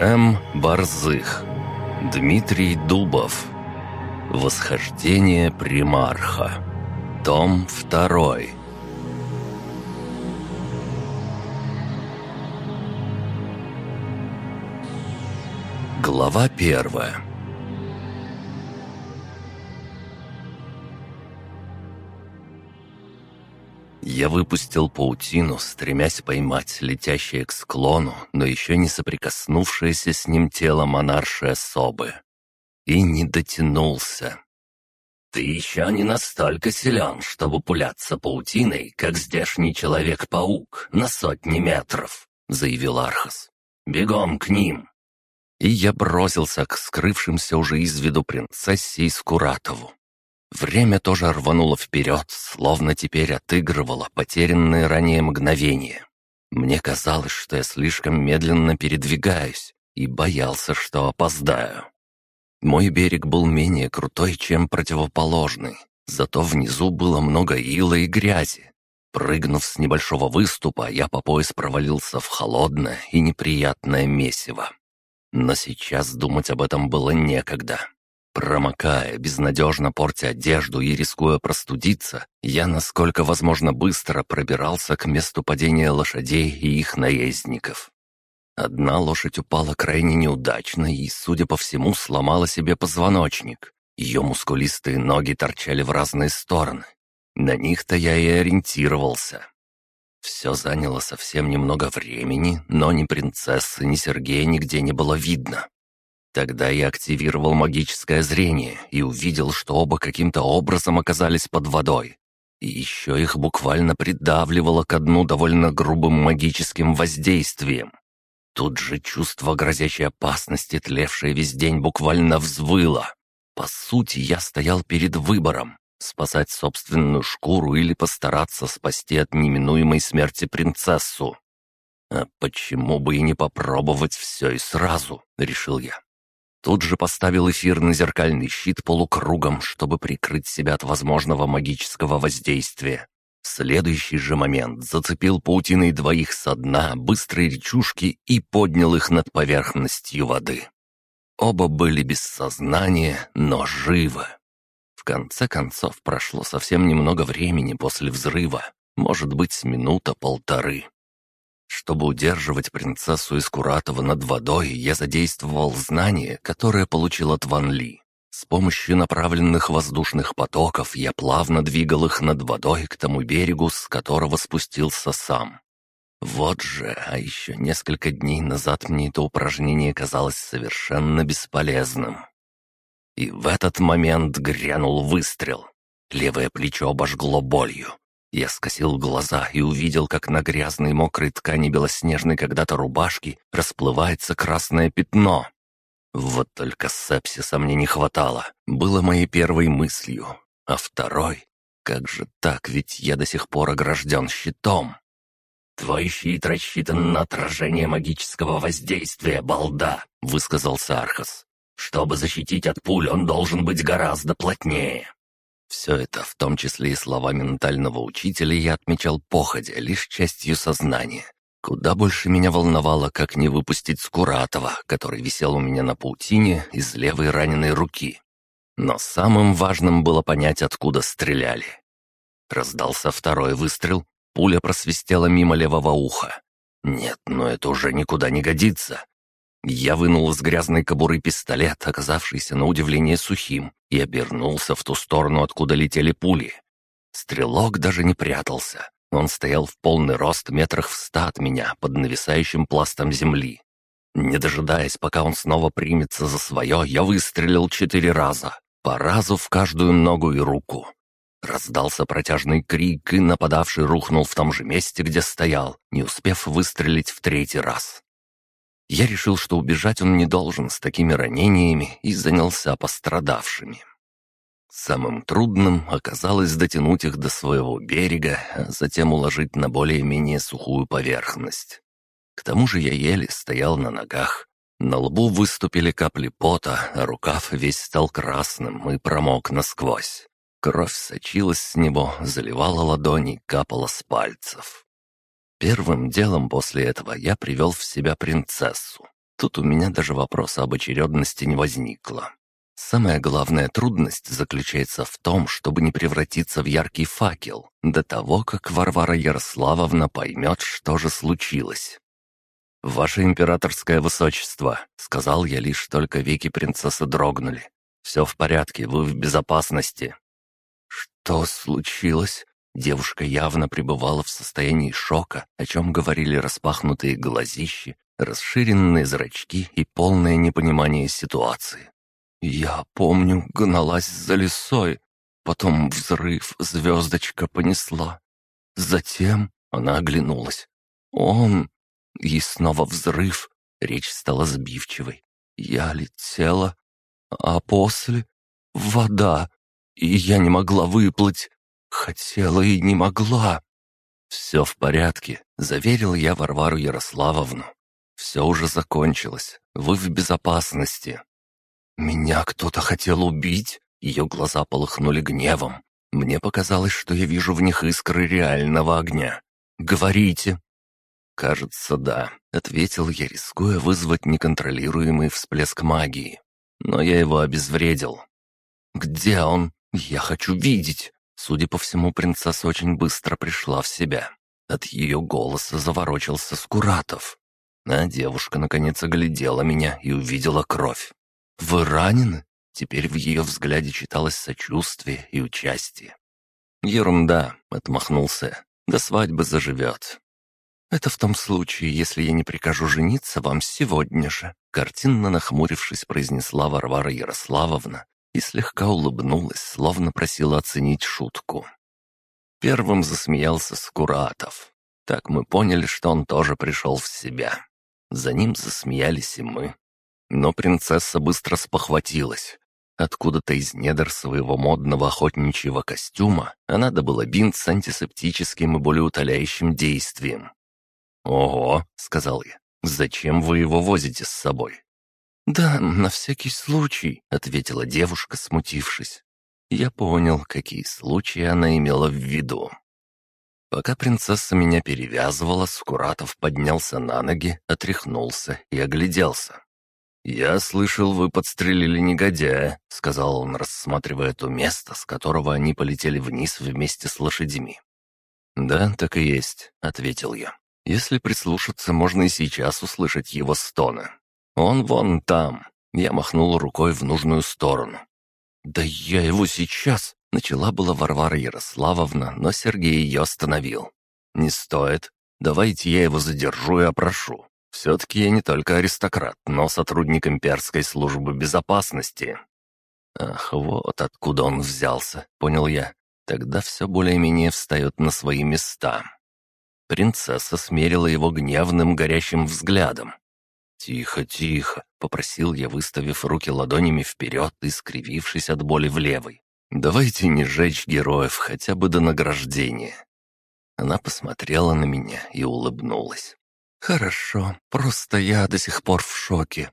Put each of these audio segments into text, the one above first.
М. Борзых. Дмитрий Дубов. Восхождение примарха. Том 2. Глава первая. Я выпустил паутину, стремясь поймать летящее к склону, но еще не соприкоснувшееся с ним тело монаршей особы. И не дотянулся. «Ты еще не настолько силен, чтобы пуляться паутиной, как здешний Человек-паук, на сотни метров», — заявил Архас. «Бегом к ним!» И я бросился к скрывшимся уже из виду принцессе и Скуратову. Время тоже рвануло вперед, словно теперь отыгрывало потерянные ранее мгновения. Мне казалось, что я слишком медленно передвигаюсь и боялся, что опоздаю. Мой берег был менее крутой, чем противоположный, зато внизу было много ила и грязи. Прыгнув с небольшого выступа, я по пояс провалился в холодное и неприятное месиво. Но сейчас думать об этом было некогда. Промокая, безнадежно портя одежду и рискуя простудиться, я, насколько возможно, быстро пробирался к месту падения лошадей и их наездников. Одна лошадь упала крайне неудачно и, судя по всему, сломала себе позвоночник. Ее мускулистые ноги торчали в разные стороны. На них-то я и ориентировался. Все заняло совсем немного времени, но ни принцессы, ни Сергея нигде не было видно. Тогда я активировал магическое зрение и увидел, что оба каким-то образом оказались под водой. И еще их буквально придавливало к дну довольно грубым магическим воздействием. Тут же чувство грозящей опасности, тлевшее весь день, буквально взвыло. По сути, я стоял перед выбором — спасать собственную шкуру или постараться спасти от неминуемой смерти принцессу. «А почему бы и не попробовать все и сразу?» — решил я. Тут же поставил эфирный зеркальный щит полукругом, чтобы прикрыть себя от возможного магического воздействия. В следующий же момент зацепил паутиной двоих со дна быстрой речушки и поднял их над поверхностью воды. Оба были без сознания, но живы. В конце концов, прошло совсем немного времени после взрыва, может быть, минута-полторы. Чтобы удерживать принцессу из Куратова над водой, я задействовал знание, которое получил от Ван Ли. С помощью направленных воздушных потоков я плавно двигал их над водой к тому берегу, с которого спустился сам. Вот же, а еще несколько дней назад мне это упражнение казалось совершенно бесполезным. И в этот момент грянул выстрел. Левое плечо обожгло болью. Я скосил глаза и увидел, как на грязной мокрой ткани белоснежной когда-то рубашки расплывается красное пятно. Вот только сепсиса мне не хватало, было моей первой мыслью. А второй? Как же так, ведь я до сих пор огражден щитом. «Твой щит рассчитан на отражение магического воздействия, балда», — высказался Архас. «Чтобы защитить от пуль, он должен быть гораздо плотнее». Все это, в том числе и слова ментального учителя, я отмечал походя, лишь частью сознания. Куда больше меня волновало, как не выпустить Скуратова, который висел у меня на паутине из левой раненой руки. Но самым важным было понять, откуда стреляли. Раздался второй выстрел, пуля просвистела мимо левого уха. Нет, но это уже никуда не годится. Я вынул из грязной кобуры пистолет, оказавшийся на удивление сухим, и обернулся в ту сторону, откуда летели пули. Стрелок даже не прятался. Он стоял в полный рост метрах в ста от меня, под нависающим пластом земли. Не дожидаясь, пока он снова примется за свое, я выстрелил четыре раза, по разу в каждую ногу и руку. Раздался протяжный крик, и нападавший рухнул в том же месте, где стоял, не успев выстрелить в третий раз. Я решил, что убежать он не должен с такими ранениями и занялся пострадавшими. Самым трудным оказалось дотянуть их до своего берега, а затем уложить на более-менее сухую поверхность. К тому же я еле стоял на ногах. На лбу выступили капли пота, а рукав весь стал красным и промок насквозь. Кровь сочилась с него, заливала ладони, капала с пальцев. Первым делом после этого я привел в себя принцессу. Тут у меня даже вопроса об очередности не возникло. Самая главная трудность заключается в том, чтобы не превратиться в яркий факел до того, как Варвара Ярославовна поймет, что же случилось. «Ваше императорское высочество», — сказал я лишь только веки принцессы дрогнули. «Все в порядке, вы в безопасности». «Что случилось?» Девушка явно пребывала в состоянии шока, о чем говорили распахнутые глазищи, расширенные зрачки и полное непонимание ситуации. Я помню, гналась за лесой, потом взрыв, звездочка понесла. Затем она оглянулась. Он... И снова взрыв. Речь стала сбивчивой. Я летела, а после — вода, и я не могла выплыть. Хотела и не могла. «Все в порядке», — заверил я Варвару Ярославовну. «Все уже закончилось. Вы в безопасности. «Меня кто-то хотел убить?» Ее глаза полыхнули гневом. Мне показалось, что я вижу в них искры реального огня. «Говорите!» «Кажется, да», — ответил я, рискуя вызвать неконтролируемый всплеск магии. Но я его обезвредил. «Где он? Я хочу видеть!» Судя по всему, принцесса очень быстро пришла в себя. От ее голоса заворочился Скуратов. А девушка наконец оглядела меня и увидела кровь. «Вы ранены?» Теперь в ее взгляде читалось сочувствие и участие. «Ерунда», — отмахнулся. «До свадьбы заживет». «Это в том случае, если я не прикажу жениться вам сегодня же», картинно нахмурившись, произнесла Варвара Ярославовна и слегка улыбнулась, словно просила оценить шутку. Первым засмеялся Скуратов. Так мы поняли, что он тоже пришел в себя. За ним засмеялись и мы. Но принцесса быстро спохватилась. Откуда-то из недр своего модного охотничьего костюма она добыла бинт с антисептическим и болеутоляющим действием. «Ого», — сказал я, — «зачем вы его возите с собой?» «Да, на всякий случай», — ответила девушка, смутившись. Я понял, какие случаи она имела в виду. Пока принцесса меня перевязывала, Скуратов поднялся на ноги, отряхнулся и огляделся. «Я слышал, вы подстрелили негодяя», — сказал он, рассматривая то место, с которого они полетели вниз вместе с лошадьми. «Да, так и есть», — ответил я. «Если прислушаться, можно и сейчас услышать его стоны. Он вон там». Я махнул рукой в нужную сторону. «Да я его сейчас!» — начала была Варвара Ярославовна, но Сергей ее остановил. «Не стоит. Давайте я его задержу и опрошу. Все-таки я не только аристократ, но сотрудник имперской службы безопасности. Ах, вот откуда он взялся, понял я. Тогда все более-менее встает на свои места. Принцесса смерила его гневным горящим взглядом. «Тихо, тихо», — попросил я, выставив руки ладонями вперед и скривившись от боли в левой. «Давайте не жечь героев хотя бы до награждения». Она посмотрела на меня и улыбнулась. «Хорошо, просто я до сих пор в шоке».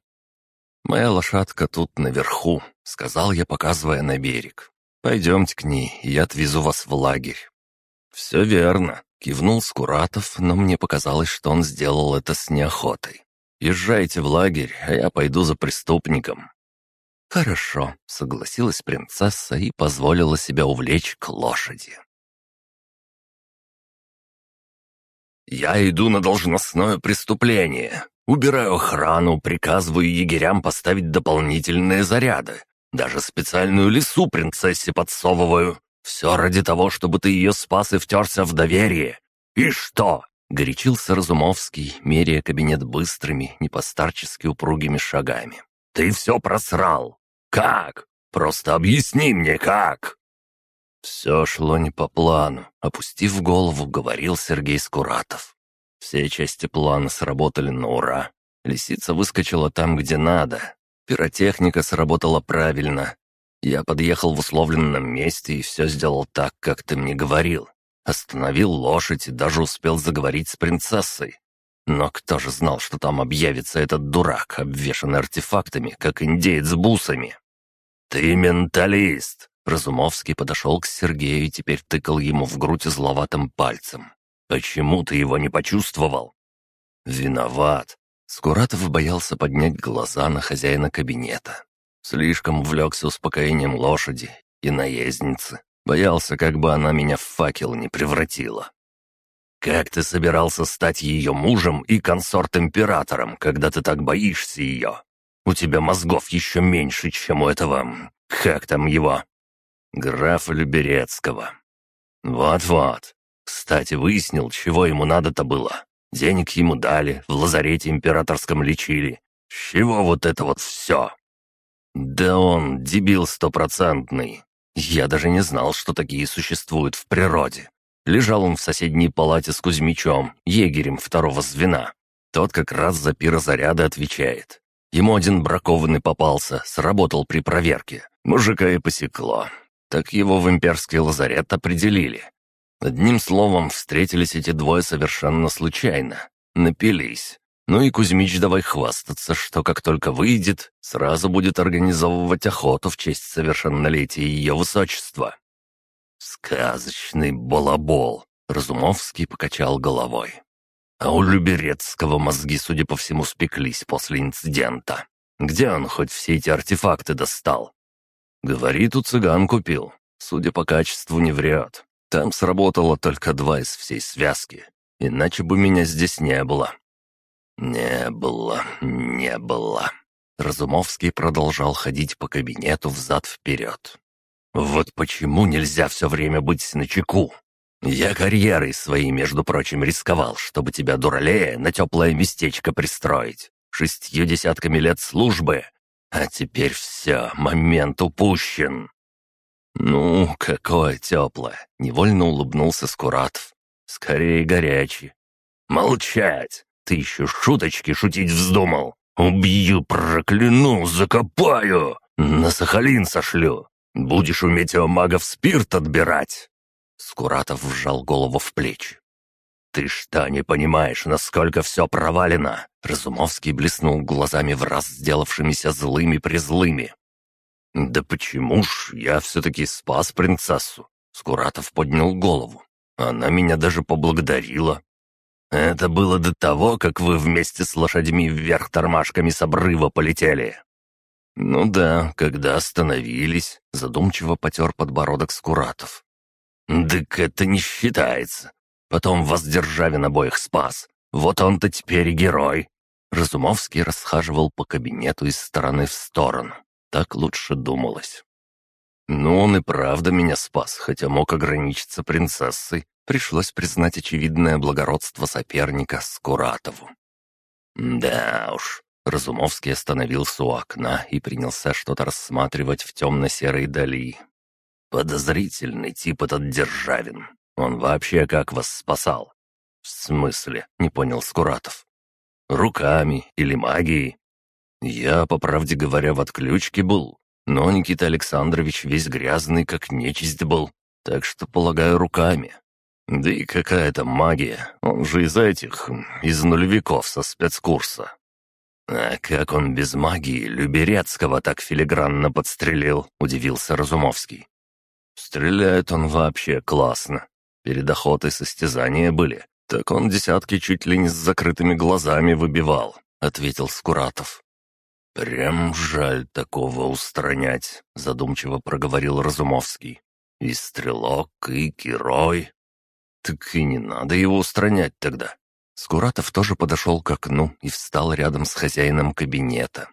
«Моя лошадка тут наверху», — сказал я, показывая на берег. «Пойдемте к ней, я отвезу вас в лагерь». «Все верно», — кивнул Скуратов, но мне показалось, что он сделал это с неохотой. «Езжайте в лагерь, а я пойду за преступником». «Хорошо», — согласилась принцесса и позволила себя увлечь к лошади. «Я иду на должностное преступление. Убираю охрану, приказываю егерям поставить дополнительные заряды. Даже специальную лесу принцессе подсовываю. Все ради того, чтобы ты ее спас и втерся в доверие. И что?» — горячился Разумовский, меряя кабинет быстрыми, непостарчески упругими шагами. «Ты все просрал. Как? Просто объясни мне, как!» Все шло не по плану, опустив голову, говорил Сергей Скуратов. Все части плана сработали на ура. Лисица выскочила там, где надо. Пиротехника сработала правильно. Я подъехал в условленном месте и все сделал так, как ты мне говорил. Остановил лошадь и даже успел заговорить с принцессой. Но кто же знал, что там объявится этот дурак, обвешанный артефактами, как индеец бусами? «Ты менталист!» Разумовский подошел к Сергею и теперь тыкал ему в грудь зловатым пальцем. «Почему ты его не почувствовал?» «Виноват. Скуратов боялся поднять глаза на хозяина кабинета. Слишком увлекся успокоением лошади и наездницы. Боялся, как бы она меня в факел не превратила. «Как ты собирался стать ее мужем и консорт-императором, когда ты так боишься ее? У тебя мозгов еще меньше, чем у этого... Как там его?» «Графа Люберецкого». «Вот-вот. Кстати, выяснил, чего ему надо-то было. Денег ему дали, в лазарете императорском лечили. С чего вот это вот все?» «Да он дебил стопроцентный. Я даже не знал, что такие существуют в природе. Лежал он в соседней палате с Кузьмичом, егерем второго звена. Тот как раз за пирозаряды отвечает. Ему один бракованный попался, сработал при проверке. Мужика и посекло. Так его в имперский лазарет определили. Одним словом, встретились эти двое совершенно случайно. Напились. Ну и Кузьмич давай хвастаться, что как только выйдет, сразу будет организовывать охоту в честь совершеннолетия ее высочества. «Сказочный балабол!» — Разумовский покачал головой. А у Люберецкого мозги, судя по всему, спеклись после инцидента. Где он хоть все эти артефакты достал? Говорит, у цыган купил. Судя по качеству, не врет. Там сработало только два из всей связки. Иначе бы меня здесь не было. «Не было, не было». Разумовский продолжал ходить по кабинету взад-вперед. «Вот почему нельзя все время быть начеку? Я карьерой своей, между прочим, рисковал, чтобы тебя, дуралея, на теплое местечко пристроить. Шестью десятками лет службы. А теперь все, момент упущен». «Ну, какое теплое!» — невольно улыбнулся Скуратов. «Скорее горячий». «Молчать! Ты еще шуточки шутить вздумал? Убью, прокляну, закопаю! На Сахалин сошлю! Будешь у метеомагов спирт отбирать!» Скуратов вжал голову в плечи. «Ты что, не понимаешь, насколько все провалено?» Разумовский блеснул глазами в раз сделавшимися злыми-призлыми. «Да почему ж я все-таки спас принцессу?» Скуратов поднял голову. Она меня даже поблагодарила. Это было до того, как вы вместе с лошадьми вверх тормашками с обрыва полетели. Ну да, когда остановились, задумчиво потер подбородок Скуратов. «Дык это не считается. Потом вас Державин обоих спас. Вот он-то теперь и герой». Разумовский расхаживал по кабинету из стороны в сторону. Так лучше думалось. «Ну, он и правда меня спас, хотя мог ограничиться принцессой. Пришлось признать очевидное благородство соперника Скуратову. «Да уж». Разумовский остановился у окна и принялся что-то рассматривать в темно-серой дали. «Подозрительный тип этот Державин. Он вообще как вас спасал?» «В смысле?» — не понял Скуратов. «Руками или магией?» «Я, по правде говоря, в отключке был, но Никита Александрович весь грязный, как нечисть был, так что, полагаю, руками. Да и какая там магия, он же из этих, из нулевиков со спецкурса. А как он без магии Люберецкого так филигранно подстрелил, удивился Разумовский. Стреляет он вообще классно. Перед охотой состязания были, так он десятки чуть ли не с закрытыми глазами выбивал, ответил Скуратов. «Прям жаль такого устранять», — задумчиво проговорил Разумовский. «И стрелок, и герой, «Так и не надо его устранять тогда». Скуратов тоже подошел к окну и встал рядом с хозяином кабинета.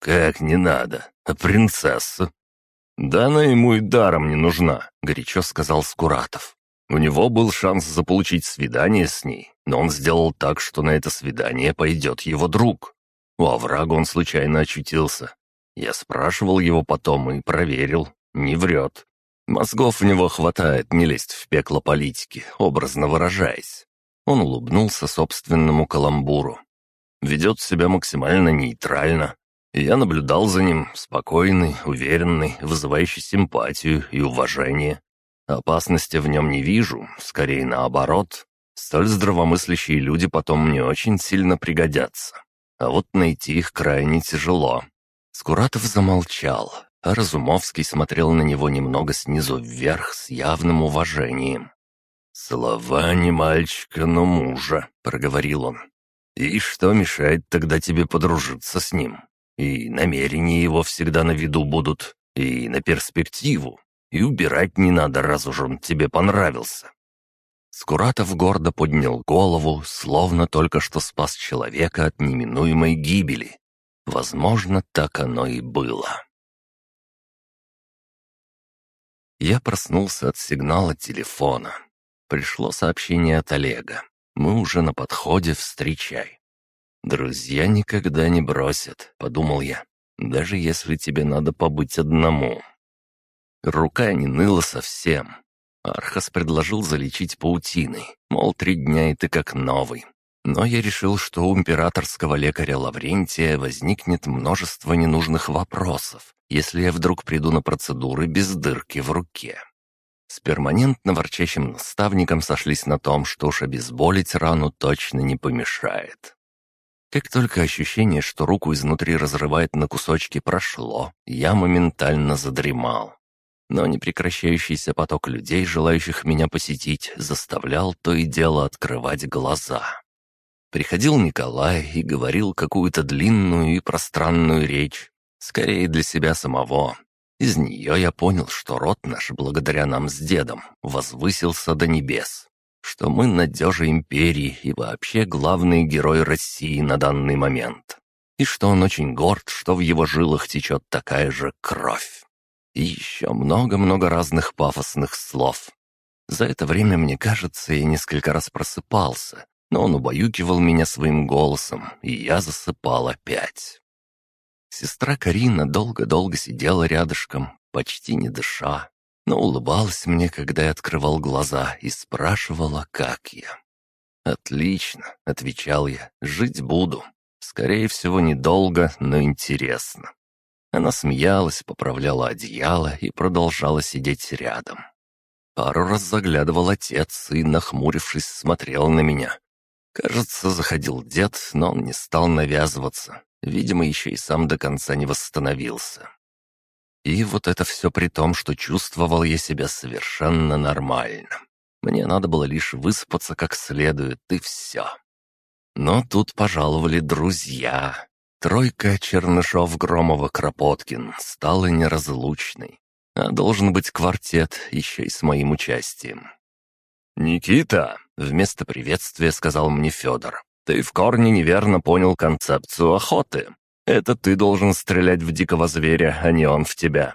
«Как не надо? А принцесса?» «Да она ему и даром не нужна», — горячо сказал Скуратов. У него был шанс заполучить свидание с ней, но он сделал так, что на это свидание пойдет его друг. У оврага он случайно очутился. Я спрашивал его потом и проверил. Не врет. Мозгов в него хватает не лезть в пекло политики, образно выражаясь. Он улыбнулся собственному каламбуру. Ведет себя максимально нейтрально. Я наблюдал за ним, спокойный, уверенный, вызывающий симпатию и уважение. Опасности в нем не вижу, скорее наоборот. Столь здравомыслящие люди потом мне очень сильно пригодятся. А вот найти их крайне тяжело. Скуратов замолчал, а Разумовский смотрел на него немного снизу вверх с явным уважением. «Слова не мальчика, но мужа», — проговорил он. И что мешает тогда тебе подружиться с ним? И намерения его всегда на виду будут, и на перспективу, и убирать не надо, раз уж он тебе понравился». Скуратов гордо поднял голову, словно только что спас человека от неминуемой гибели. Возможно, так оно и было. Я проснулся от сигнала телефона. Пришло сообщение от Олега. Мы уже на подходе, встречай. «Друзья никогда не бросят», — подумал я, «даже если тебе надо побыть одному». Рука не ныла совсем. Архас предложил залечить паутиной, мол, три дня и ты как новый. Но я решил, что у императорского лекаря Лаврентия возникнет множество ненужных вопросов, если я вдруг приду на процедуры без дырки в руке. С перманентно ворчащим наставником сошлись на том, что уж обезболить рану точно не помешает. Как только ощущение, что руку изнутри разрывает на кусочки, прошло, я моментально задремал. Но непрекращающийся поток людей, желающих меня посетить, заставлял то и дело открывать глаза. Приходил Николай и говорил какую-то длинную и пространную речь, скорее для себя самого, из нее я понял, что род наш, благодаря нам с дедом, возвысился до небес, что мы надежа империи и вообще главный герой России на данный момент, и что он очень горд, что в его жилах течет такая же кровь. И еще много-много разных пафосных слов. За это время, мне кажется, я несколько раз просыпался, но он убаюкивал меня своим голосом, и я засыпал опять. Сестра Карина долго-долго сидела рядышком, почти не дыша, но улыбалась мне, когда я открывал глаза и спрашивала, как я. «Отлично», — отвечал я, — «жить буду. Скорее всего, недолго, но интересно». Она смеялась, поправляла одеяло и продолжала сидеть рядом. Пару раз заглядывал отец и, нахмурившись, смотрел на меня. Кажется, заходил дед, но он не стал навязываться, Видимо, еще и сам до конца не восстановился. И вот это все при том, что чувствовал я себя совершенно нормально. Мне надо было лишь выспаться как следует, и все. Но тут пожаловали друзья. Тройка Чернышов, Громова, Кропоткин стала неразлучной. А должен быть квартет, еще и с моим участием. «Никита!» — вместо приветствия сказал мне Федор. Ты в корне неверно понял концепцию охоты. Это ты должен стрелять в дикого зверя, а не он в тебя».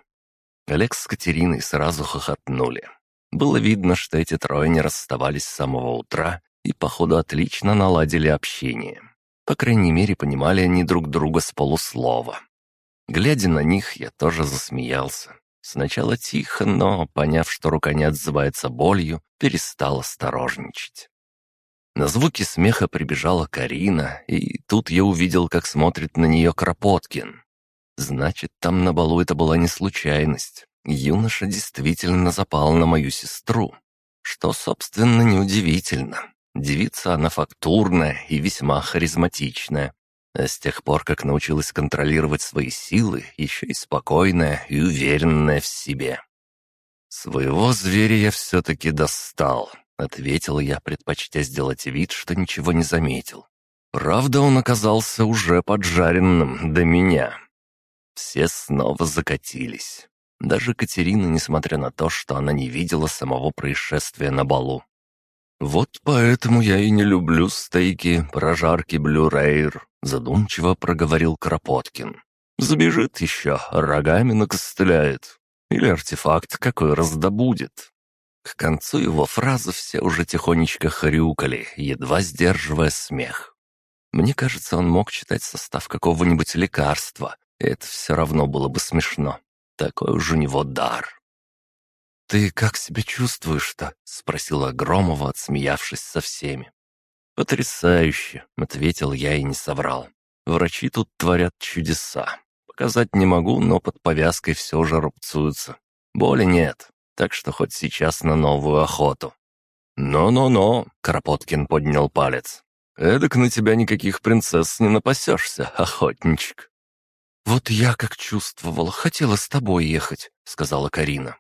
Олег с Катериной сразу хохотнули. Было видно, что эти трое не расставались с самого утра и, походу, отлично наладили общение. По крайней мере, понимали они друг друга с полуслова. Глядя на них, я тоже засмеялся. Сначала тихо, но, поняв, что рука не отзывается болью, перестал осторожничать. На звуки смеха прибежала Карина, и тут я увидел, как смотрит на нее Кропоткин. Значит, там на балу это была не случайность. Юноша действительно запал на мою сестру. Что, собственно, неудивительно. Девица она фактурная и весьма харизматичная. А с тех пор, как научилась контролировать свои силы, еще и спокойная и уверенная в себе. Своего зверя я все-таки достал, — ответил я, предпочтя сделать вид, что ничего не заметил. Правда, он оказался уже поджаренным до меня. Все снова закатились. Даже Катерина, несмотря на то, что она не видела самого происшествия на балу. «Вот поэтому я и не люблю стейки, прожарки блюрейр», — задумчиво проговорил Кропоткин. «Забежит еще, рогами накостыляет. Или артефакт какой раздобудет. К концу его фразы все уже тихонечко хрюкали, едва сдерживая смех. Мне кажется, он мог читать состав какого-нибудь лекарства, и это все равно было бы смешно. Такой уж у него дар. «Ты как себя чувствуешь-то?» — спросила Громова, отсмеявшись со всеми. «Потрясающе!» — ответил я и не соврал. «Врачи тут творят чудеса. Показать не могу, но под повязкой все же рубцуются. Боли нет, так что хоть сейчас на новую охоту». «Но-но-но», — Кропоткин поднял палец. «Эдак на тебя никаких принцесс не напасешься, охотничек». «Вот я как чувствовала, хотела с тобой ехать», — сказала Карина.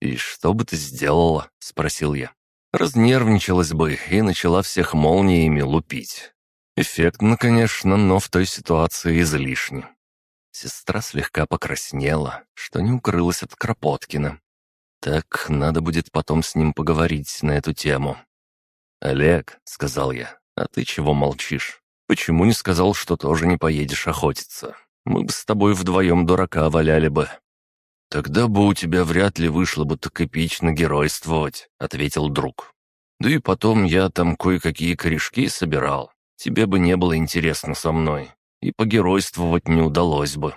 «И что бы ты сделала?» — спросил я. «Разнервничалась бы и начала всех молниями лупить. Эффектно, конечно, но в той ситуации излишне. Сестра слегка покраснела, что не укрылась от Кропоткина. Так, надо будет потом с ним поговорить на эту тему. «Олег», — сказал я, — «а ты чего молчишь? Почему не сказал, что тоже не поедешь охотиться? Мы бы с тобой вдвоем дурака валяли бы». «Тогда бы у тебя вряд ли вышло бы так эпично геройствовать», — ответил друг. «Да и потом я там кое-какие корешки собирал. Тебе бы не было интересно со мной, и погеройствовать не удалось бы».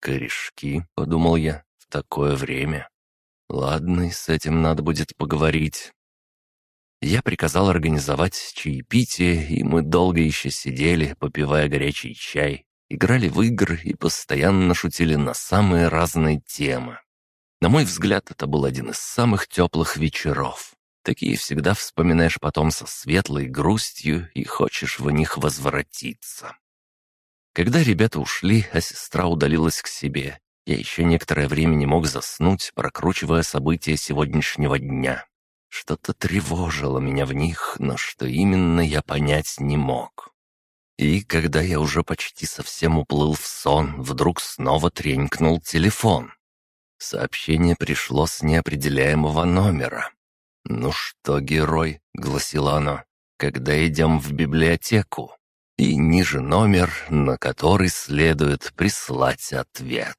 «Корешки», — подумал я, — «в такое время». Ладно, с этим надо будет поговорить. Я приказал организовать чаепитие, и мы долго еще сидели, попивая горячий чай, играли в игры и постоянно шутили на самые разные темы. На мой взгляд, это был один из самых теплых вечеров. Такие всегда вспоминаешь потом со светлой грустью и хочешь в них возвратиться. Когда ребята ушли, а сестра удалилась к себе, я еще некоторое время не мог заснуть, прокручивая события сегодняшнего дня. Что-то тревожило меня в них, но что именно я понять не мог. И когда я уже почти совсем уплыл в сон, вдруг снова тренькнул телефон. Сообщение пришло с неопределяемого номера. «Ну что, герой?» — гласило оно. «Когда идем в библиотеку?» И ниже номер, на который следует прислать ответ.